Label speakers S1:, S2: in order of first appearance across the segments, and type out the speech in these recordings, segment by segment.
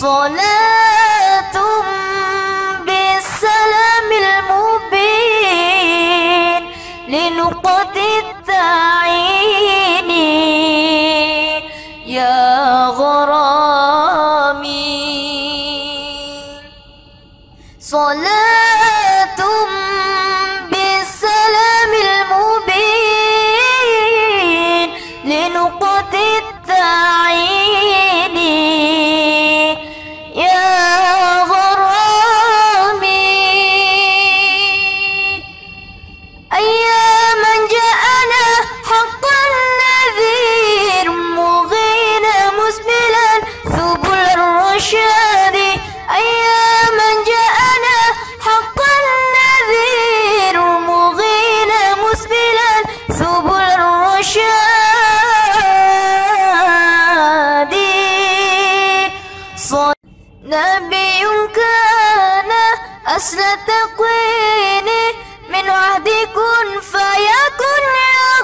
S1: صلاة بالسلام المبين لنقطة التعيين. يا غرامي. صلاة بالسلام المبين لنقطة التعيين. نبي كان أصل تقوين من عهد كن فيكن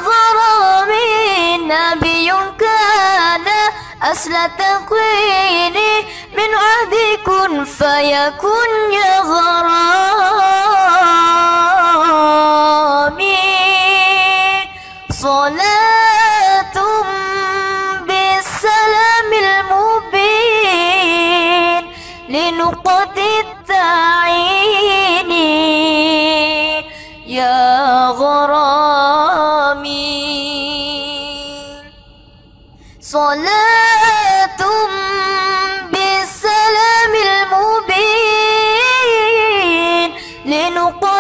S1: غرامي نبي كان أصل تقوين من عهد كن فيكن يا غرامي لنقطة التعين يا غرامي. صلاة بالسلام المبين لنقض